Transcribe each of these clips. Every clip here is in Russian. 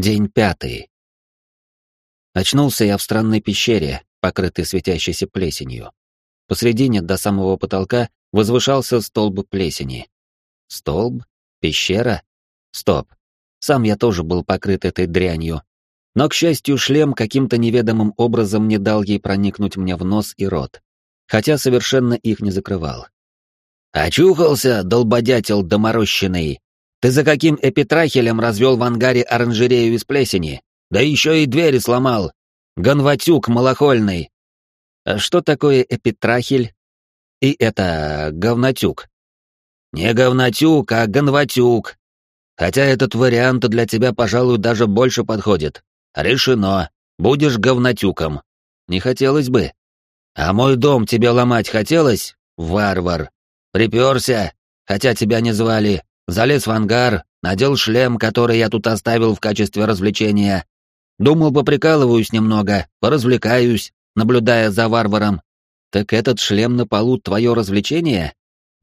День пятый. Очнулся я в странной пещере, покрытой светящейся плесенью. Посредине до самого потолка возвышался столб плесени. Столб? Пещера? Стоп. Сам я тоже был покрыт этой дрянью. Но, к счастью, шлем каким-то неведомым образом не дал ей проникнуть мне в нос и рот, хотя совершенно их не закрывал. «Очухался, долбодятел доморощенный! Ты за каким эпитрахелем развел в ангаре оранжерею из плесени? Да еще и двери сломал! Гонватюк малохольный!» «А что такое эпитрахель?» «И это... говнотюк?» «Не говнотюк, а гонватюк. Хотя этот вариант для тебя, пожалуй, даже больше подходит. Решено. Будешь говнотюком. Не хотелось бы. А мой дом тебе ломать хотелось, варвар? Приперся, хотя тебя не звали, залез в ангар, надел шлем, который я тут оставил в качестве развлечения. Думал, поприкалываюсь немного, поразвлекаюсь, наблюдая за варваром. Так этот шлем на полу твое развлечение?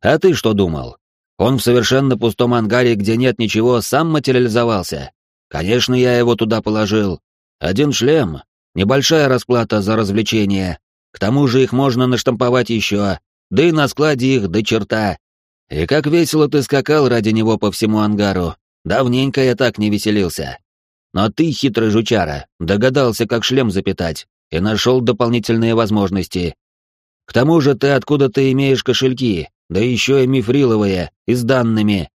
А ты что думал? Он в совершенно пустом ангаре, где нет ничего, сам материализовался. Конечно, я его туда положил. Один шлем, небольшая расплата за развлечение. К тому же их можно наштамповать еще, да и на складе их до черта. И как весело ты скакал ради него по всему ангару. Давненько я так не веселился. Но ты, хитрый жучара, догадался, как шлем запитать, и нашел дополнительные возможности. К тому же ты откуда-то имеешь кошельки, да еще и мифриловые, и с данными.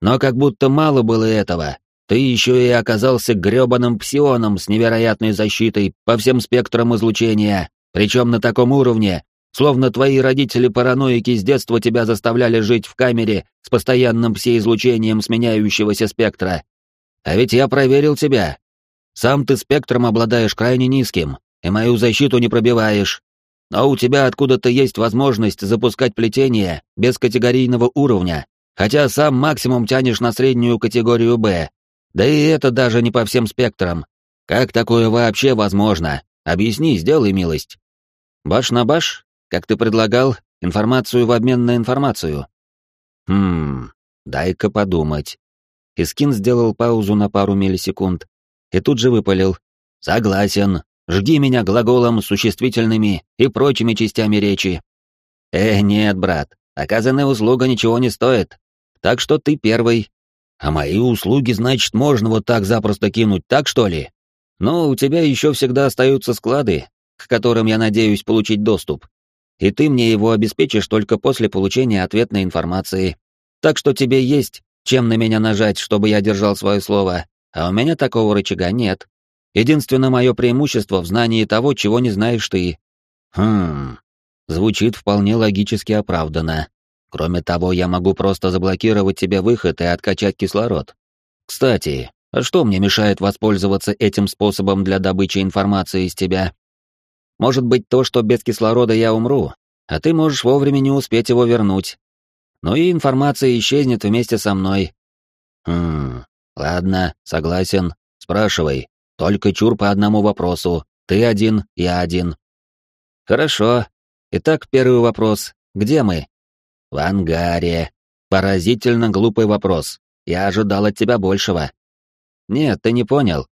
Но как будто мало было этого. Ты еще и оказался гребаным псионом с невероятной защитой по всем спектрам излучения, причем на таком уровне, словно твои родители-параноики с детства тебя заставляли жить в камере с постоянным псиизлучением сменяющегося спектра. А ведь я проверил тебя. Сам ты спектром обладаешь крайне низким, и мою защиту не пробиваешь. Но у тебя откуда-то есть возможность запускать плетение без категорийного уровня, хотя сам максимум тянешь на среднюю категорию «Б». Да и это даже не по всем спектрам. Как такое вообще возможно? Объясни, сделай милость. Баш на баш, как ты предлагал, информацию в обмен на информацию. Хм, дай-ка подумать. Искин сделал паузу на пару миллисекунд и тут же выпалил. Согласен, Жги меня глаголом, существительными и прочими частями речи. Э, нет, брат, оказанная услуга ничего не стоит. Так что ты первый. А мои услуги, значит, можно вот так запросто кинуть, так что ли? Но у тебя еще всегда остаются склады, к которым я надеюсь получить доступ. И ты мне его обеспечишь только после получения ответной информации. Так что тебе есть чем на меня нажать, чтобы я держал свое слово, а у меня такого рычага нет. Единственное мое преимущество в знании того, чего не знаешь ты. Хм, звучит вполне логически оправданно. Кроме того, я могу просто заблокировать тебе выход и откачать кислород. Кстати, а что мне мешает воспользоваться этим способом для добычи информации из тебя? Может быть то, что без кислорода я умру, а ты можешь вовремя не успеть его вернуть. Ну и информация исчезнет вместе со мной. Хм, ладно, согласен, спрашивай. Только чур по одному вопросу. Ты один, я один. Хорошо. Итак, первый вопрос. Где мы? В ангаре. Поразительно глупый вопрос. Я ожидал от тебя большего. Нет, ты не понял.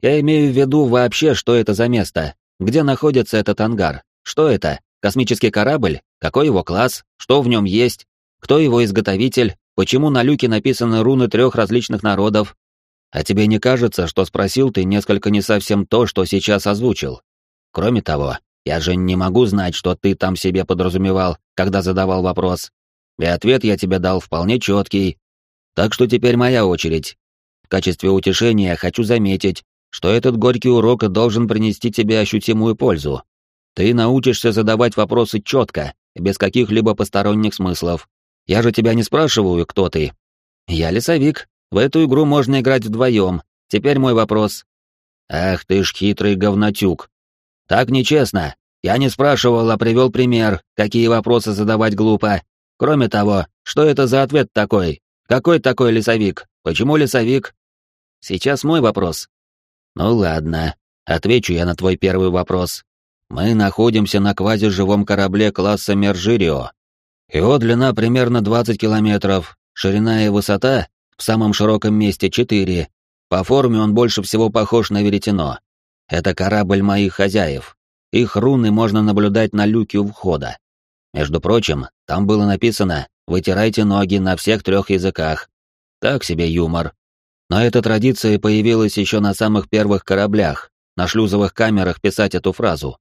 Я имею в виду вообще, что это за место. Где находится этот ангар? Что это? Космический корабль? Какой его класс? Что в нем есть? Кто его изготовитель? Почему на люке написаны руны трех различных народов? А тебе не кажется, что спросил ты несколько не совсем то, что сейчас озвучил? Кроме того, я же не могу знать, что ты там себе подразумевал, когда задавал вопрос. И ответ я тебе дал вполне четкий. Так что теперь моя очередь. В качестве утешения хочу заметить, что этот горький урок должен принести тебе ощутимую пользу. Ты научишься задавать вопросы четко, без каких-либо посторонних смыслов. Я же тебя не спрашиваю, кто ты. Я лесовик, в эту игру можно играть вдвоем. Теперь мой вопрос. Ах ты ж хитрый говнотюк. Так нечестно. Я не спрашивал, а привел пример, какие вопросы задавать глупо. Кроме того, что это за ответ такой? Какой такой лесовик? Почему лесовик? Сейчас мой вопрос. Ну ладно, отвечу я на твой первый вопрос. Мы находимся на квазиживом корабле класса Мержирио. Его длина примерно 20 километров, ширина и высота в самом широком месте 4, По форме он больше всего похож на веретено. Это корабль моих хозяев. Их руны можно наблюдать на люке у входа. Между прочим, там было написано «Вытирайте ноги на всех трех языках». Так себе юмор. Но эта традиция появилась еще на самых первых кораблях, на шлюзовых камерах писать эту фразу.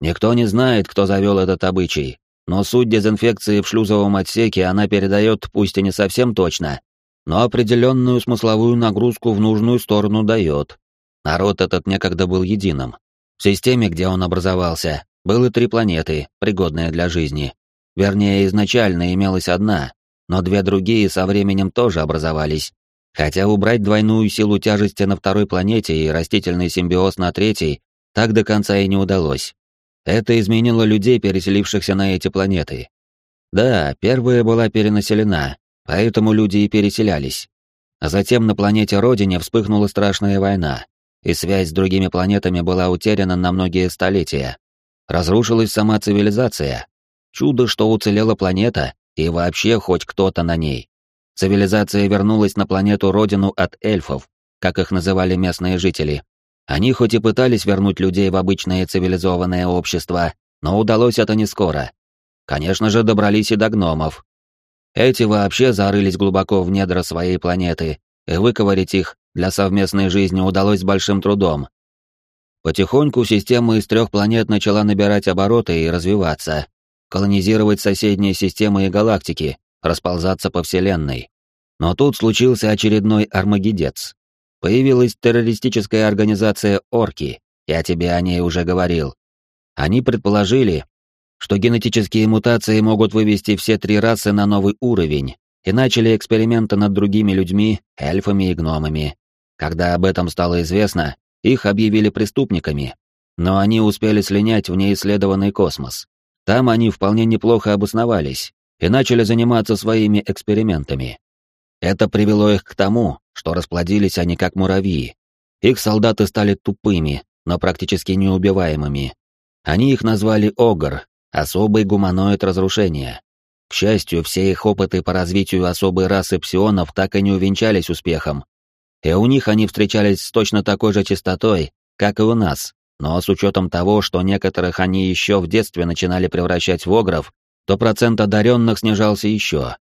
Никто не знает, кто завел этот обычай, но суть дезинфекции в шлюзовом отсеке она передает, пусть и не совсем точно, но определенную смысловую нагрузку в нужную сторону дает. Народ этот некогда был единым. В системе, где он образовался, было три планеты, пригодные для жизни. Вернее, изначально имелась одна, но две другие со временем тоже образовались. Хотя убрать двойную силу тяжести на второй планете и растительный симбиоз на третьей так до конца и не удалось. Это изменило людей, переселившихся на эти планеты. Да, первая была перенаселена, поэтому люди и переселялись. А затем на планете Родине вспыхнула страшная война, и связь с другими планетами была утеряна на многие столетия. Разрушилась сама цивилизация. Чудо, что уцелела планета, и вообще хоть кто-то на ней. Цивилизация вернулась на планету Родину от эльфов, как их называли местные жители, они хоть и пытались вернуть людей в обычное цивилизованное общество, но удалось это не скоро. Конечно же, добрались и до гномов. Эти вообще зарылись глубоко в недра своей планеты, и выковырить их для совместной жизни удалось с большим трудом. Потихоньку система из трех планет начала набирать обороты и развиваться, колонизировать соседние системы и галактики, расползаться по Вселенной. Но тут случился очередной армагедец. Появилась террористическая организация «Орки», я тебе о ней уже говорил. Они предположили, что генетические мутации могут вывести все три расы на новый уровень, и начали эксперименты над другими людьми, эльфами и гномами. Когда об этом стало известно, их объявили преступниками, но они успели слинять в неисследованный космос. Там они вполне неплохо обосновались и начали заниматься своими экспериментами. Это привело их к тому, что расплодились они как муравьи. Их солдаты стали тупыми, но практически неубиваемыми. Они их назвали Огр, особый гуманоид разрушения. К счастью, все их опыты по развитию особой расы псионов так и не увенчались успехом. И у них они встречались с точно такой же частотой, как и у нас, но с учетом того, что некоторых они еще в детстве начинали превращать в огров, то процент одаренных снижался еще.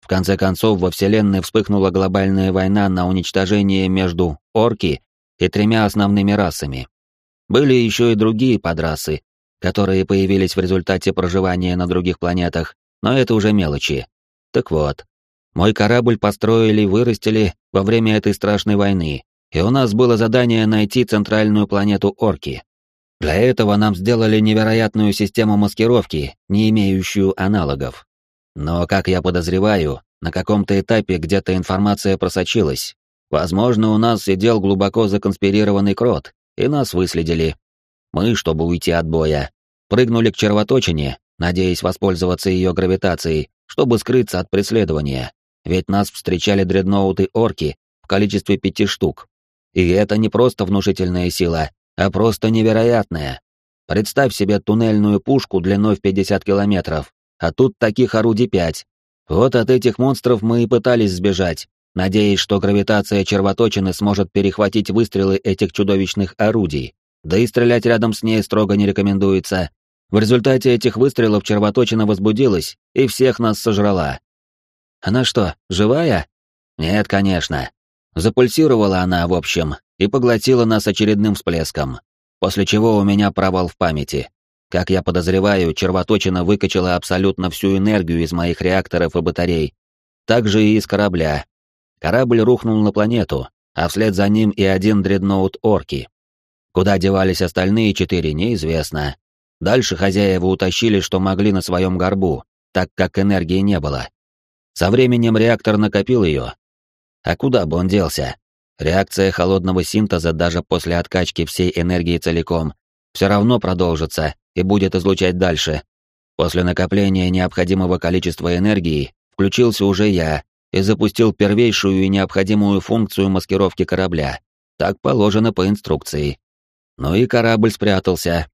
В конце концов, во Вселенной вспыхнула глобальная война на уничтожение между орки и тремя основными расами. Были еще и другие подрасы, которые появились в результате проживания на других планетах, но это уже мелочи. Так вот, мой корабль построили и вырастили во время этой страшной войны, и у нас было задание найти центральную планету Орки. Для этого нам сделали невероятную систему маскировки, не имеющую аналогов. Но, как я подозреваю, на каком-то этапе где-то информация просочилась. Возможно, у нас сидел глубоко законспирированный крот, и нас выследили. Мы, чтобы уйти от боя, прыгнули к червоточине, надеясь воспользоваться ее гравитацией, чтобы скрыться от преследования. Ведь нас встречали дредноуты-орки в количестве пяти штук. И это не просто внушительная сила, а просто невероятная. Представь себе туннельную пушку длиной в 50 километров, а тут таких орудий пять. Вот от этих монстров мы и пытались сбежать, надеясь, что гравитация червоточины сможет перехватить выстрелы этих чудовищных орудий. Да и стрелять рядом с ней строго не рекомендуется. В результате этих выстрелов червоточина возбудилась и всех нас сожрала. Она что, живая? Нет, конечно. Запульсировала она, в общем, и поглотила нас очередным всплеском, после чего у меня провал в памяти. Как я подозреваю, червоточина выкачала абсолютно всю энергию из моих реакторов и батарей. Так же и из корабля. Корабль рухнул на планету, а вслед за ним и один дредноут Орки. Куда девались остальные четыре, неизвестно. Дальше хозяева утащили, что могли на своем горбу, так как энергии не было. Со временем реактор накопил ее. А куда бы он делся? Реакция холодного синтеза даже после откачки всей энергии целиком все равно продолжится и будет излучать дальше. После накопления необходимого количества энергии включился уже я и запустил первейшую и необходимую функцию маскировки корабля. Так положено по инструкции. Ну и корабль спрятался.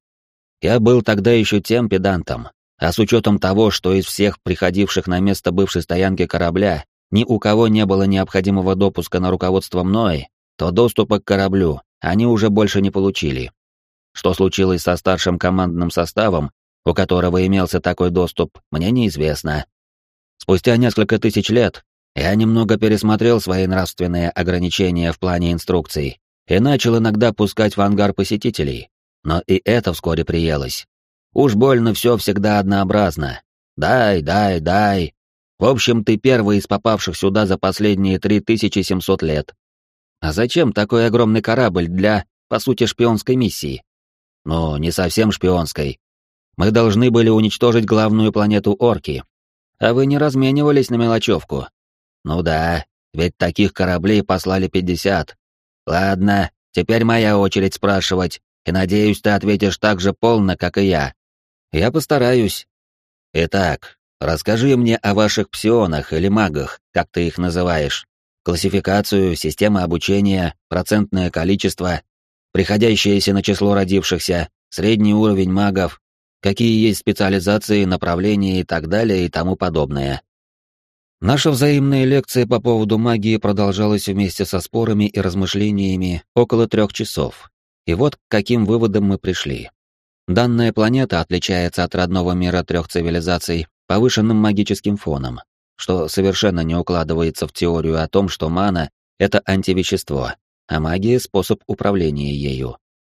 Я был тогда еще тем педантом, а с учетом того, что из всех приходивших на место бывшей стоянки корабля ни у кого не было необходимого допуска на руководство мной, то доступа к кораблю они уже больше не получили. Что случилось со старшим командным составом, у которого имелся такой доступ, мне неизвестно. Спустя несколько тысяч лет я немного пересмотрел свои нравственные ограничения в плане инструкций и начал иногда пускать в ангар посетителей, но и это вскоре приелось. Уж больно все всегда однообразно. Дай, дай, дай. В общем, ты первый из попавших сюда за последние 3700 лет. А зачем такой огромный корабль для, по сути, шпионской миссии? Ну, не совсем шпионской. Мы должны были уничтожить главную планету Орки. А вы не разменивались на мелочевку. Ну да, ведь таких кораблей послали 50. Ладно, теперь моя очередь спрашивать, и надеюсь, ты ответишь так же полно, как и я. Я постараюсь. Итак, расскажи мне о ваших псионах или магах, как ты их называешь. Классификацию, системы обучения, процентное количество, приходящееся на число родившихся, средний уровень магов, какие есть специализации, направления и так далее и тому подобное. Наша взаимная лекция по поводу магии продолжалась вместе со спорами и размышлениями около трех часов. И вот к каким выводам мы пришли. Данная планета отличается от родного мира трех цивилизаций повышенным магическим фоном, что совершенно не укладывается в теорию о том, что мана — это антивещество, а магия — способ управления ею.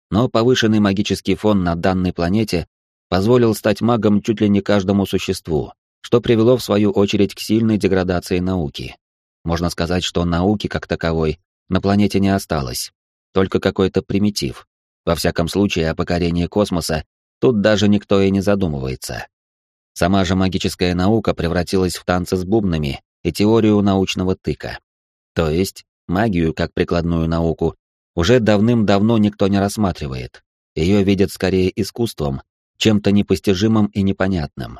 Но повышенный магический фон на данной планете позволил стать магом чуть ли не каждому существу, что привело в свою очередь к сильной деградации науки. Можно сказать, что науки как таковой на планете не осталось, только какой-то примитив. Во всяком случае, о покорении космоса тут даже никто и не задумывается. Сама же магическая наука превратилась в танцы с бубнами и теорию научного тыка. То есть, магию как прикладную науку уже давным-давно никто не рассматривает. Ее видят скорее искусством, чем-то непостижимым и непонятным.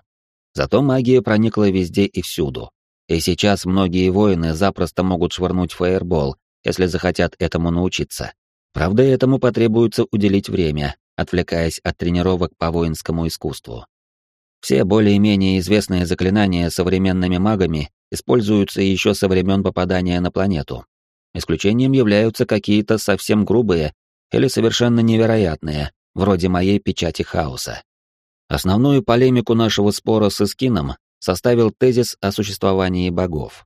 Зато магия проникла везде и всюду. И сейчас многие воины запросто могут швырнуть фаербол, если захотят этому научиться. Правда, этому потребуется уделить время, отвлекаясь от тренировок по воинскому искусству. Все более-менее известные заклинания современными магами используются еще со времен попадания на планету. Исключением являются какие-то совсем грубые или совершенно невероятные, вроде моей печати хаоса. Основную полемику нашего спора с Искином составил тезис о существовании богов.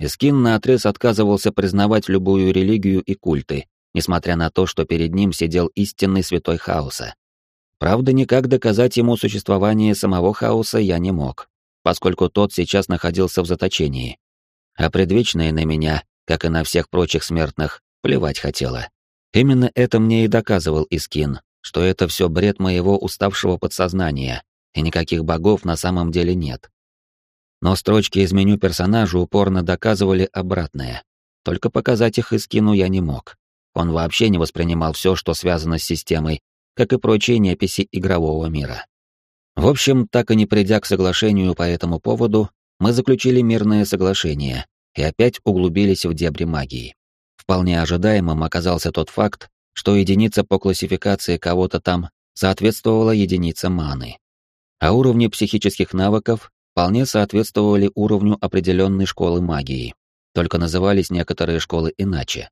Искин наотрез отказывался признавать любую религию и культы, несмотря на то, что перед ним сидел истинный святой хаоса. Правда, никак доказать ему существование самого хаоса я не мог, поскольку тот сейчас находился в заточении. А предвечная на меня, как и на всех прочих смертных, плевать хотела. Именно это мне и доказывал Искин, что это все бред моего уставшего подсознания, и никаких богов на самом деле нет. Но строчки из меню персонажа упорно доказывали обратное. Только показать их Искину я не мог. Он вообще не воспринимал все, что связано с системой, как и прочие неписи игрового мира. В общем, так и не придя к соглашению по этому поводу, мы заключили мирное соглашение и опять углубились в дебри магии. Вполне ожидаемым оказался тот факт, что единица по классификации кого-то там соответствовала единице маны. А уровни психических навыков вполне соответствовали уровню определенной школы магии, только назывались некоторые школы иначе.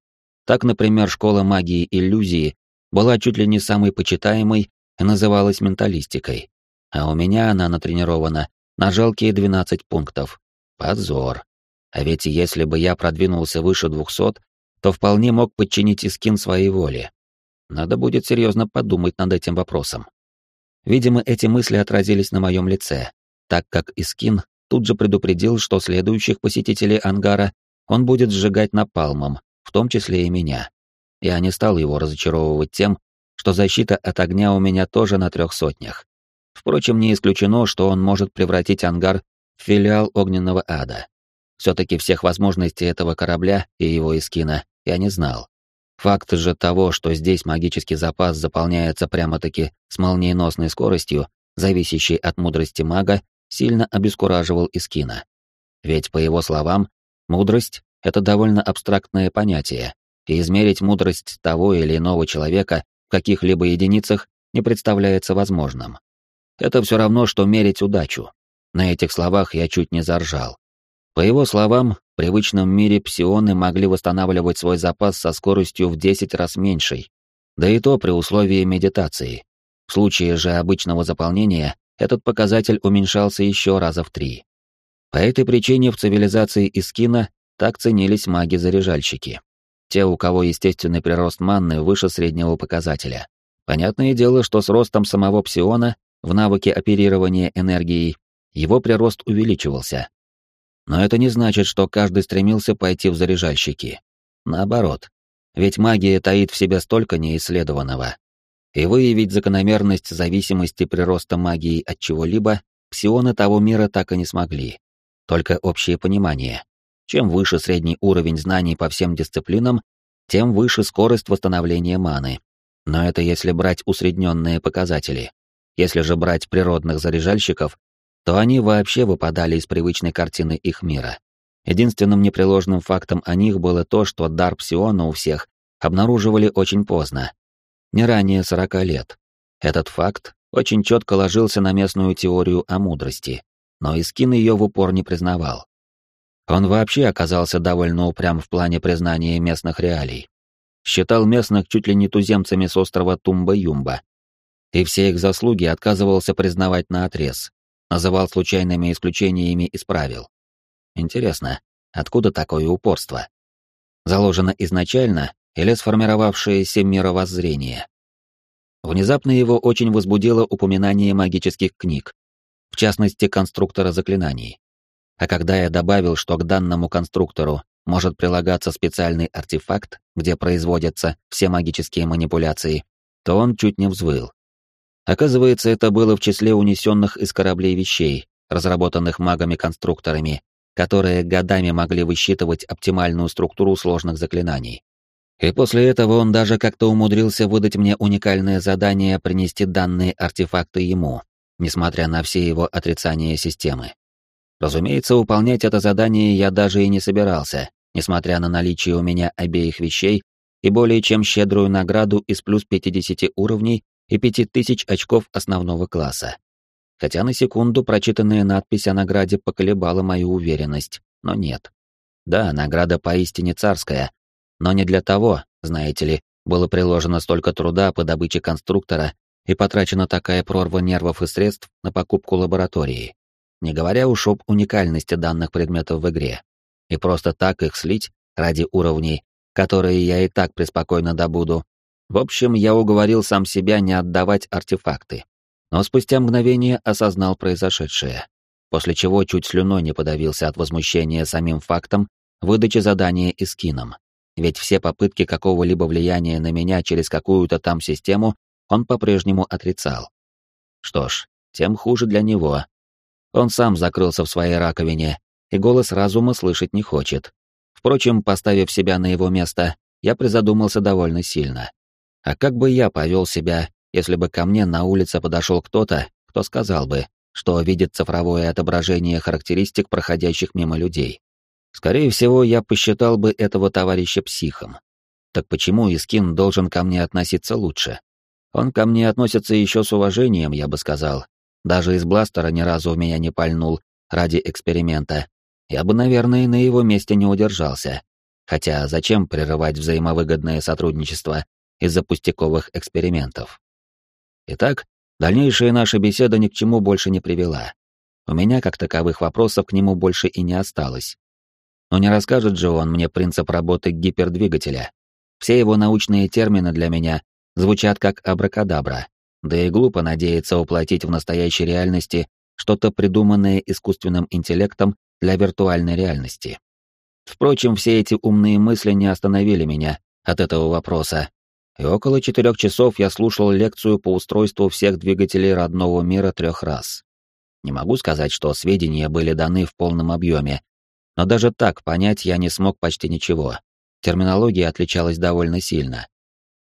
Так, например, школа магии иллюзии была чуть ли не самой почитаемой и называлась менталистикой. А у меня она натренирована на жалкие 12 пунктов. Позор. А ведь если бы я продвинулся выше 200, то вполне мог подчинить Искин своей воле. Надо будет серьезно подумать над этим вопросом. Видимо, эти мысли отразились на моем лице, так как Искин тут же предупредил, что следующих посетителей ангара он будет сжигать напалмом, в том числе и меня. Я не стал его разочаровывать тем, что защита от огня у меня тоже на трех сотнях. Впрочем, не исключено, что он может превратить ангар в филиал огненного ада. Все-таки всех возможностей этого корабля и его эскина я не знал. Факт же того, что здесь магический запас заполняется прямо-таки с молниеносной скоростью, зависящей от мудрости мага, сильно обескураживал Искина. Ведь, по его словам, мудрость — это довольно абстрактное понятие, и измерить мудрость того или иного человека в каких-либо единицах не представляется возможным. Это все равно, что мерить удачу. На этих словах я чуть не заржал. По его словам, привычном мире псионы могли восстанавливать свой запас со скоростью в 10 раз меньшей, да и то при условии медитации. В случае же обычного заполнения этот показатель уменьшался еще раза в три. По этой причине в цивилизации Искина так ценились маги-заряжальщики. Те, у кого естественный прирост манны выше среднего показателя. Понятное дело, что с ростом самого псиона в навыке оперирования энергией его прирост увеличивался. Но это не значит, что каждый стремился пойти в заряжальщики. Наоборот. Ведь магия таит в себе столько неисследованного. И выявить закономерность зависимости прироста магии от чего-либо псионы того мира так и не смогли. Только общее понимание. Чем выше средний уровень знаний по всем дисциплинам, тем выше скорость восстановления маны. Но это если брать усредненные показатели. Если же брать природных заряжальщиков, то они вообще выпадали из привычной картины их мира. Единственным непреложным фактом о них было то, что дар псиона у всех обнаруживали очень поздно, не ранее 40 лет. Этот факт очень четко ложился на местную теорию о мудрости, но Искин ее в упор не признавал. Он вообще оказался довольно упрям в плане признания местных реалий. Считал местных чуть ли не туземцами с острова Тумба-Юмба. И все их заслуги отказывался признавать на отрез, называл случайными исключениями из правил. Интересно, откуда такое упорство? Заложено изначально или сформировавшееся мировоззрение? Внезапно его очень возбудило упоминание магических книг, в частности, конструктора заклинаний. А когда я добавил, что к данному конструктору может прилагаться специальный артефакт, где производятся все магические манипуляции, то он чуть не взвыл. Оказывается, это было в числе унесенных из кораблей вещей, разработанных магами-конструкторами, которые годами могли высчитывать оптимальную структуру сложных заклинаний. И после этого он даже как-то умудрился выдать мне уникальное задание принести данные артефакты ему, несмотря на все его отрицания системы. Разумеется, выполнять это задание я даже и не собирался, несмотря на наличие у меня обеих вещей и более чем щедрую награду из плюс 50 уровней и 5000 очков основного класса. Хотя на секунду прочитанная надпись о награде поколебала мою уверенность, но нет. Да, награда поистине царская, но не для того, знаете ли, было приложено столько труда по добыче конструктора и потрачена такая прорва нервов и средств на покупку лаборатории не говоря уж об уникальности данных предметов в игре. И просто так их слить ради уровней, которые я и так преспокойно добуду. В общем, я уговорил сам себя не отдавать артефакты. Но спустя мгновение осознал произошедшее, после чего чуть слюной не подавился от возмущения самим фактом выдачи задания и скином. Ведь все попытки какого-либо влияния на меня через какую-то там систему он по-прежнему отрицал. Что ж, тем хуже для него, он сам закрылся в своей раковине, и голос разума слышать не хочет. Впрочем, поставив себя на его место, я призадумался довольно сильно. А как бы я повел себя, если бы ко мне на улице подошел кто-то, кто сказал бы, что видит цифровое отображение характеристик проходящих мимо людей? Скорее всего, я посчитал бы этого товарища психом. Так почему Искин должен ко мне относиться лучше? Он ко мне относится еще с уважением, я бы сказал, даже из бластера ни разу в меня не пальнул ради эксперимента. Я бы, наверное, на его месте не удержался. Хотя зачем прерывать взаимовыгодное сотрудничество из-за пустяковых экспериментов? Итак, дальнейшая наша беседа ни к чему больше не привела. У меня, как таковых, вопросов к нему больше и не осталось. Но не расскажет же он мне принцип работы гипердвигателя. Все его научные термины для меня звучат как абракадабра. Да и глупо надеяться уплатить в настоящей реальности что-то придуманное искусственным интеллектом для виртуальной реальности. Впрочем, все эти умные мысли не остановили меня от этого вопроса. И около четырех часов я слушал лекцию по устройству всех двигателей родного мира трех раз. Не могу сказать, что сведения были даны в полном объеме, но даже так понять я не смог почти ничего. Терминология отличалась довольно сильно.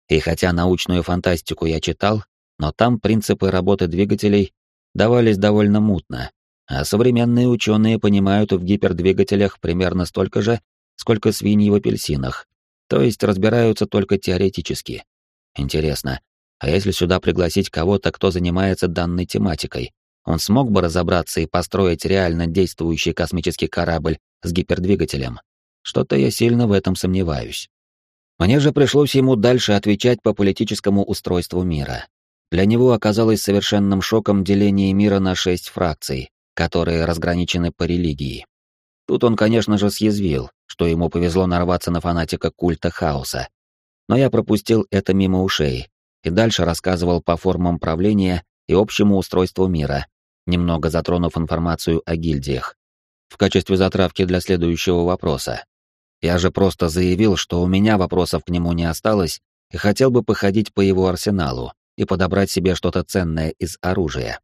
И хотя научную фантастику я читал, но там принципы работы двигателей давались довольно мутно, а современные ученые понимают в гипердвигателях примерно столько же, сколько свиньи в апельсинах, то есть разбираются только теоретически. Интересно, а если сюда пригласить кого-то, кто занимается данной тематикой, он смог бы разобраться и построить реально действующий космический корабль с гипердвигателем. Что-то я сильно в этом сомневаюсь. Мне же пришлось ему дальше отвечать по политическому устройству мира. Для него оказалось совершенным шоком деление мира на шесть фракций, которые разграничены по религии. Тут он, конечно же, съязвил, что ему повезло нарваться на фанатика культа хаоса. Но я пропустил это мимо ушей и дальше рассказывал по формам правления и общему устройству мира, немного затронув информацию о гильдиях. В качестве затравки для следующего вопроса. Я же просто заявил, что у меня вопросов к нему не осталось, и хотел бы походить по его арсеналу и подобрать себе что-то ценное из оружия.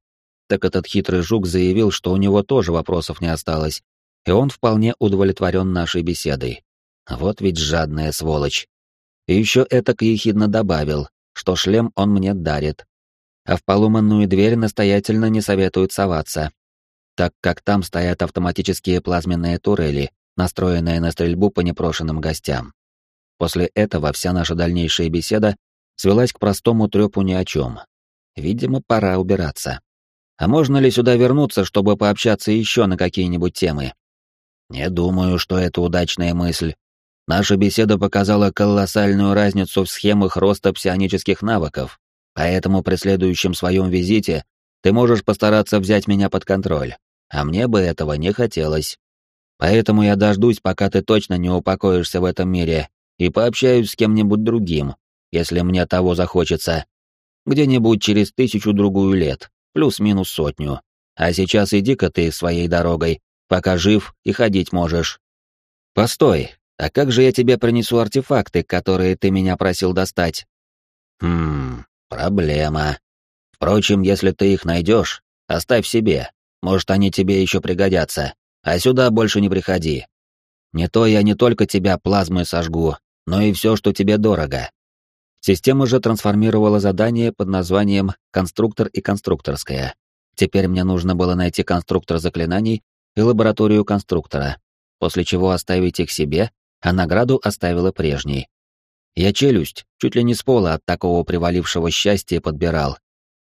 Так этот хитрый жук заявил, что у него тоже вопросов не осталось, и он вполне удовлетворен нашей беседой. Вот ведь жадная сволочь. И еще это ехидно добавил, что шлем он мне дарит, а в поломанную дверь настоятельно не советуют соваться, так как там стоят автоматические плазменные турели, настроенные на стрельбу по непрошенным гостям. После этого вся наша дальнейшая беседа свелась к простому трёпу ни о чем. Видимо, пора убираться. А можно ли сюда вернуться, чтобы пообщаться еще на какие-нибудь темы? Не думаю, что это удачная мысль. Наша беседа показала колоссальную разницу в схемах роста псионических навыков, поэтому при следующем своем визите ты можешь постараться взять меня под контроль, а мне бы этого не хотелось. Поэтому я дождусь, пока ты точно не упокоишься в этом мире, и пообщаюсь с кем-нибудь другим, если мне того захочется. Где-нибудь через тысячу-другую лет, плюс-минус сотню. А сейчас иди-ка ты своей дорогой, пока жив и ходить можешь. Постой, а как же я тебе принесу артефакты, которые ты меня просил достать? Хм, проблема. Впрочем, если ты их найдешь, оставь себе. Может, они тебе еще пригодятся. А сюда больше не приходи. Не то я не только тебя плазмой сожгу, но и все, что тебе дорого. Система же трансформировала задание под названием «Конструктор и конструкторская». Теперь мне нужно было найти конструктор заклинаний и лабораторию конструктора, после чего оставить их себе а награду оставила прежней. Я челюсть, чуть ли не с пола от такого привалившего счастья подбирал.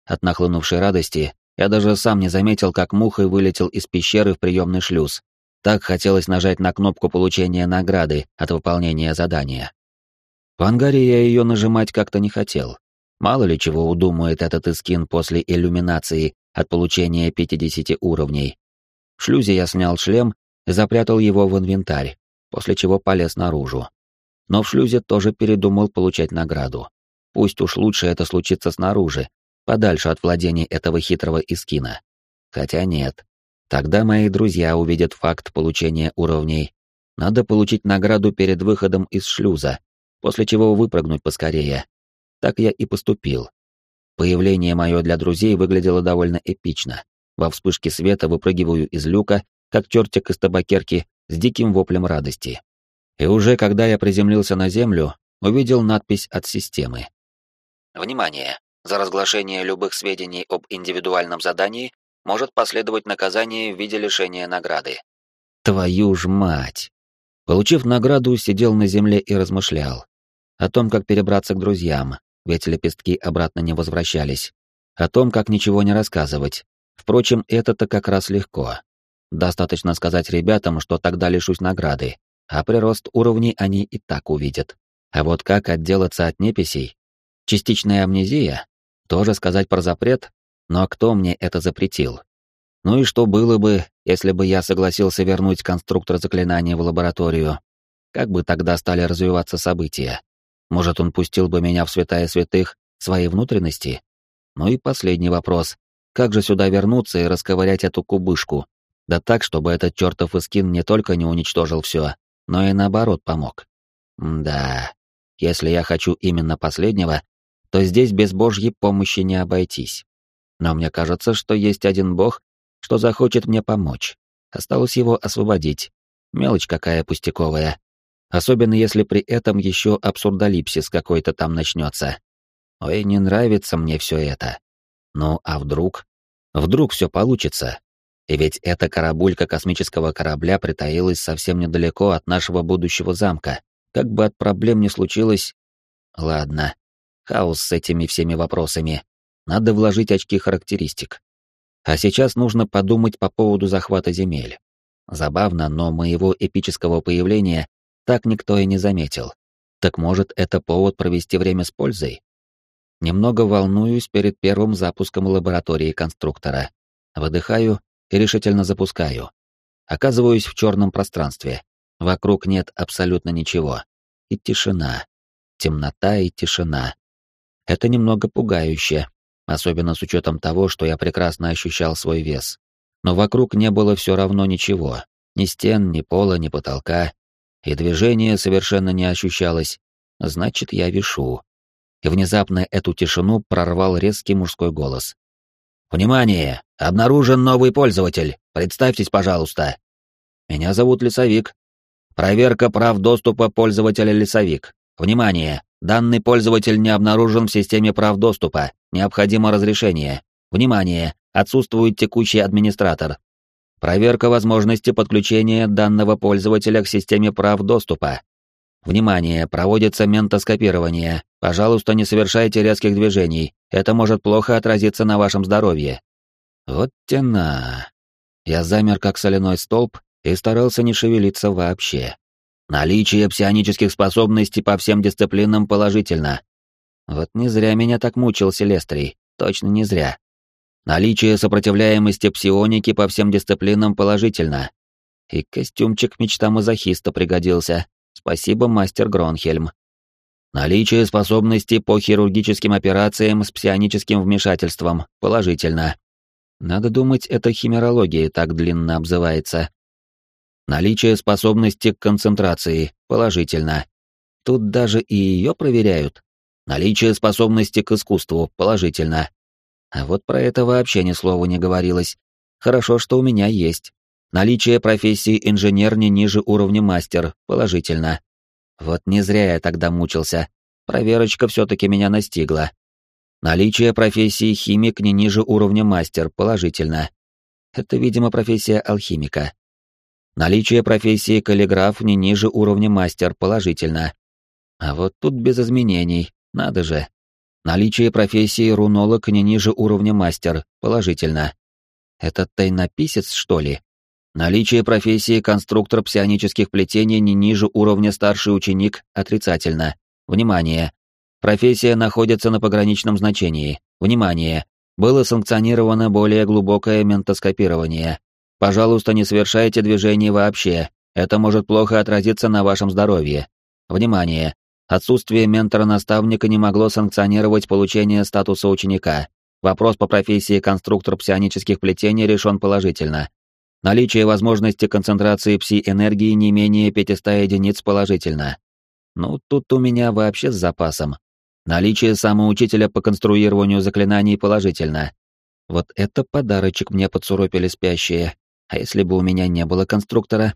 От нахлынувшей радости я даже сам не заметил, как мухой вылетел из пещеры в приемный шлюз. Так хотелось нажать на кнопку получения награды от выполнения задания. В ангаре я ее нажимать как-то не хотел. Мало ли чего удумает этот искин после иллюминации от получения 50 уровней. В шлюзе я снял шлем и запрятал его в инвентарь, после чего полез наружу. Но в шлюзе тоже передумал получать награду. Пусть уж лучше это случится снаружи, подальше от владений этого хитрого искина. Хотя нет. Тогда мои друзья увидят факт получения уровней. Надо получить награду перед выходом из шлюза, после чего выпрыгнуть поскорее. Так я и поступил. Появление мое для друзей выглядело довольно эпично. Во вспышке света выпрыгиваю из люка, как чертик из табакерки, с диким воплем радости. И уже когда я приземлился на землю, увидел надпись от системы. Внимание! За разглашение любых сведений об индивидуальном задании может последовать наказание в виде лишения награды. Твою ж мать! Получив награду, сидел на земле и размышлял. О том, как перебраться к друзьям, ведь лепестки обратно не возвращались. О том, как ничего не рассказывать. Впрочем, это-то как раз легко. Достаточно сказать ребятам, что тогда лишусь награды, а прирост уровней они и так увидят. А вот как отделаться от неписей? Частичная амнезия? Тоже сказать про запрет? Но кто мне это запретил? Ну и что было бы, если бы я согласился вернуть конструктор заклинания в лабораторию? Как бы тогда стали развиваться события? Может, он пустил бы меня в святая святых своей внутренности? Ну и последний вопрос. Как же сюда вернуться и расковырять эту кубышку, да так, чтобы этот чертов Искин не только не уничтожил все, но и наоборот помог. да, если я хочу именно последнего, то здесь без божьей помощи не обойтись. Но мне кажется, что есть один бог, что захочет мне помочь. Осталось его освободить. Мелочь какая пустяковая. Особенно если при этом еще абсурдолипсис какой-то там начнется. Ой, не нравится мне все это. Ну, а вдруг? Вдруг все получится, и ведь эта карабулька космического корабля притаилась совсем недалеко от нашего будущего замка. Как бы от проблем не случилось... Ладно. Хаос с этими всеми вопросами. Надо вложить очки характеристик. А сейчас нужно подумать по поводу захвата земель. Забавно, но моего эпического появления так никто и не заметил. Так может, это повод провести время с пользой? Немного волнуюсь перед первым запуском лаборатории конструктора. Выдыхаю и решительно запускаю. Оказываюсь в черном пространстве. Вокруг нет абсолютно ничего. И тишина. Темнота и тишина. Это немного пугающе, особенно с учетом того, что я прекрасно ощущал свой вес. Но вокруг не было все равно ничего. Ни стен, ни пола, ни потолка. И движение совершенно не ощущалось. Значит, я вишу. И внезапно эту тишину прорвал резкий мужской голос. «Внимание! Обнаружен новый пользователь! Представьтесь, пожалуйста!» «Меня зовут Лесовик». «Проверка прав доступа пользователя Лесовик. Внимание! Данный пользователь не обнаружен в системе прав доступа. Необходимо разрешение. Внимание! Отсутствует текущий администратор. Проверка возможности подключения данного пользователя к системе прав доступа. Внимание, проводится ментоскопирование. Пожалуйста, не совершайте резких движений. Это может плохо отразиться на вашем здоровье. Вот тена. Я замер как соляной столб и старался не шевелиться вообще. Наличие псионических способностей по всем дисциплинам положительно. Вот не зря меня так мучил Селестрий, точно не зря. Наличие сопротивляемости псионики по всем дисциплинам положительно. И костюмчик мечта мазохиста пригодился. Спасибо, мастер Гронхельм. Наличие способностей по хирургическим операциям с псионическим вмешательством положительно. Надо думать, это химерология так длинно обзывается. Наличие способности к концентрации положительно. Тут даже и ее проверяют. Наличие способности к искусству положительно. А вот про это вообще ни слова не говорилось. Хорошо, что у меня есть. Наличие профессии инженер не ниже уровня мастер положительно. Вот не зря я тогда мучился. Проверочка все-таки меня настигла. Наличие профессии химик не ниже уровня мастер положительно. Это, видимо, профессия алхимика. Наличие профессии каллиграф не ниже уровня мастер положительно. А вот тут без изменений, надо же. Наличие профессии рунолог не ниже уровня мастер положительно. Это тайнописец, что ли? Наличие профессии конструктор псионических плетений не ниже уровня старший ученик отрицательно. Внимание! Профессия находится на пограничном значении. Внимание! Было санкционировано более глубокое ментоскопирование. Пожалуйста, не совершайте движений вообще. Это может плохо отразиться на вашем здоровье. Внимание! Отсутствие ментора-наставника не могло санкционировать получение статуса ученика. Вопрос по профессии конструктор псионических плетений решен положительно. Наличие возможности концентрации пси-энергии не менее 500 единиц положительно. Ну, тут у меня вообще с запасом. Наличие самоучителя по конструированию заклинаний положительно. Вот это подарочек мне подсуропили спящие. А если бы у меня не было конструктора?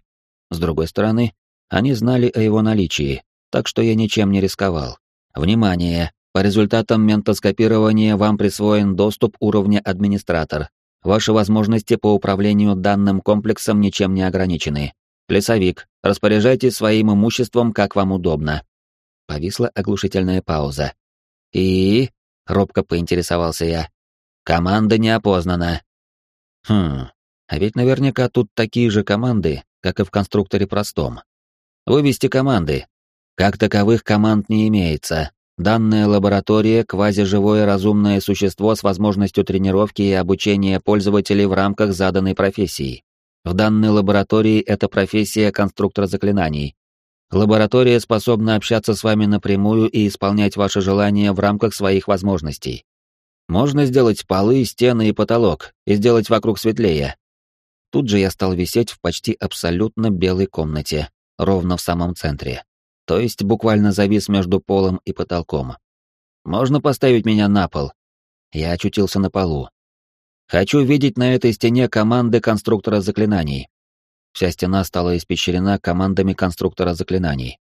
С другой стороны, они знали о его наличии, так что я ничем не рисковал. Внимание! По результатам ментоскопирования вам присвоен доступ уровня администратор. Ваши возможности по управлению данным комплексом ничем не ограничены. Лесовик, распоряжайтесь своим имуществом, как вам удобно. Повисла оглушительная пауза. И... робко поинтересовался я. Команда не опознана. Хм, а ведь наверняка тут такие же команды, как и в конструкторе простом. Вывести команды. Как таковых команд не имеется. Данная лаборатория — квазиживое разумное существо с возможностью тренировки и обучения пользователей в рамках заданной профессии. В данной лаборатории это профессия конструктор заклинаний. Лаборатория способна общаться с вами напрямую и исполнять ваши желания в рамках своих возможностей. Можно сделать полы, стены и потолок, и сделать вокруг светлее, Тут же я стал висеть в почти абсолютно белой комнате, ровно в самом центре. То есть буквально завис между полом и потолком. «Можно поставить меня на пол?» Я очутился на полу. «Хочу видеть на этой стене команды конструктора заклинаний». Вся стена стала испещрена командами конструктора заклинаний.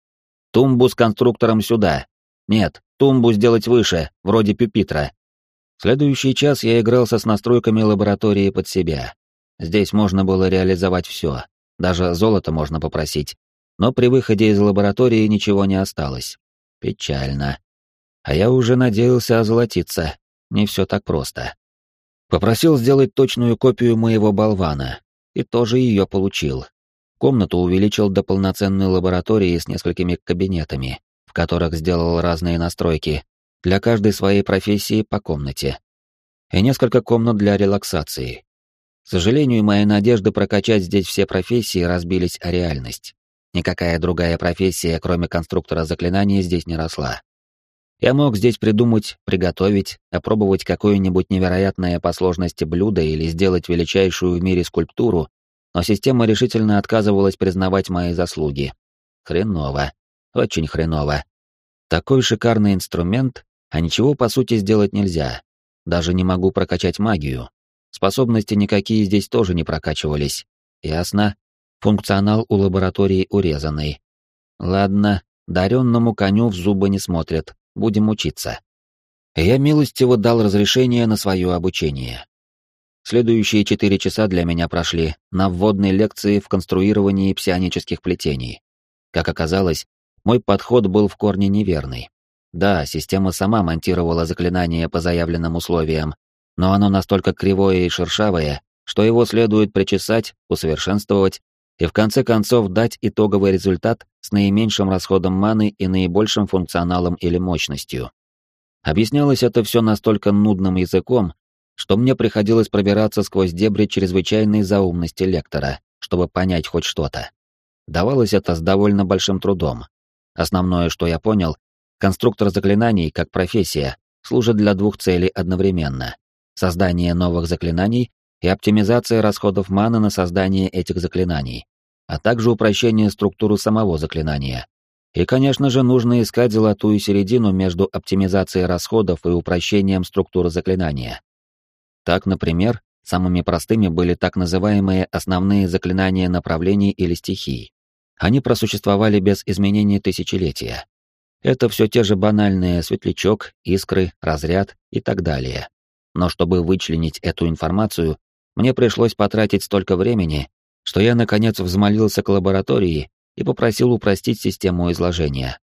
«Тумбу с конструктором сюда!» «Нет, тумбу сделать выше, вроде пюпитра». следующий час я игрался с настройками лаборатории под себя. Здесь можно было реализовать все, даже золото можно попросить. Но при выходе из лаборатории ничего не осталось. Печально. А я уже надеялся озолотиться. Не все так просто. Попросил сделать точную копию моего болвана, и тоже ее получил. Комнату увеличил до полноценной лаборатории с несколькими кабинетами, в которых сделал разные настройки, для каждой своей профессии по комнате. И несколько комнат для релаксации. К сожалению, мои надежды прокачать здесь все профессии разбились о реальность. Никакая другая профессия, кроме конструктора заклинаний, здесь не росла. Я мог здесь придумать, приготовить, опробовать какое-нибудь невероятное по сложности блюдо или сделать величайшую в мире скульптуру, но система решительно отказывалась признавать мои заслуги. Хреново. Очень хреново. Такой шикарный инструмент, а ничего по сути сделать нельзя. Даже не могу прокачать магию. Способности никакие здесь тоже не прокачивались. Ясно. Функционал у лаборатории урезанный. Ладно, даренному коню в зубы не смотрят будем учиться. Я милостиво дал разрешение на свое обучение. Следующие четыре часа для меня прошли на вводной лекции в конструировании псионических плетений. Как оказалось, мой подход был в корне неверный. Да, система сама монтировала заклинание по заявленным условиям, но оно настолько кривое и шершавое, что его следует причесать, усовершенствовать и в конце концов дать итоговый результат с наименьшим расходом маны и наибольшим функционалом или мощностью. Объяснялось это все настолько нудным языком, что мне приходилось пробираться сквозь дебри чрезвычайной заумности лектора, чтобы понять хоть что-то. Давалось это с довольно большим трудом. Основное, что я понял, конструктор заклинаний, как профессия, служит для двух целей одновременно. Создание новых заклинаний и оптимизация расходов маны на создание этих заклинаний а также упрощение структуры самого заклинания. И, конечно же, нужно искать золотую середину между оптимизацией расходов и упрощением структуры заклинания. Так, например, самыми простыми были так называемые основные заклинания направлений или стихий. Они просуществовали без изменений тысячелетия. Это все те же банальные светлячок, искры, разряд и так далее. Но чтобы вычленить эту информацию, мне пришлось потратить столько времени, что я, наконец, взмолился к лаборатории и попросил упростить систему изложения.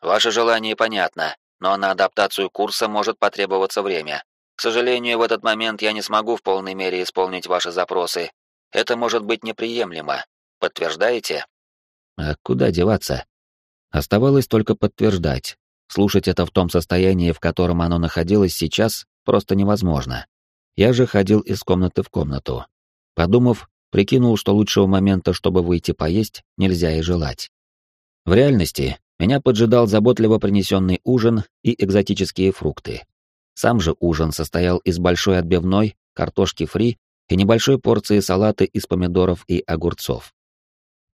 «Ваше желание понятно, но на адаптацию курса может потребоваться время. К сожалению, в этот момент я не смогу в полной мере исполнить ваши запросы. Это может быть неприемлемо. Подтверждаете?» «А куда деваться?» Оставалось только подтверждать. Слушать это в том состоянии, в котором оно находилось сейчас, просто невозможно. Я же ходил из комнаты в комнату. Подумав, Прикинул, что лучшего момента, чтобы выйти поесть, нельзя и желать. В реальности меня поджидал заботливо принесенный ужин и экзотические фрукты. Сам же ужин состоял из большой отбивной, картошки фри и небольшой порции салата из помидоров и огурцов.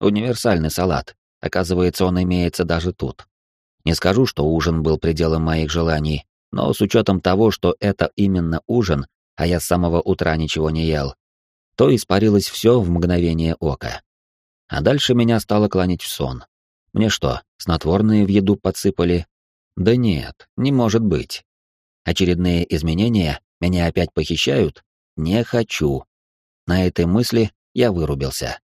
Универсальный салат. Оказывается, он имеется даже тут. Не скажу, что ужин был пределом моих желаний, но с учетом того, что это именно ужин, а я с самого утра ничего не ел, то испарилось все в мгновение ока. А дальше меня стало клонить в сон. Мне что, снотворные в еду подсыпали? Да нет, не может быть. Очередные изменения? Меня опять похищают? Не хочу. На этой мысли я вырубился.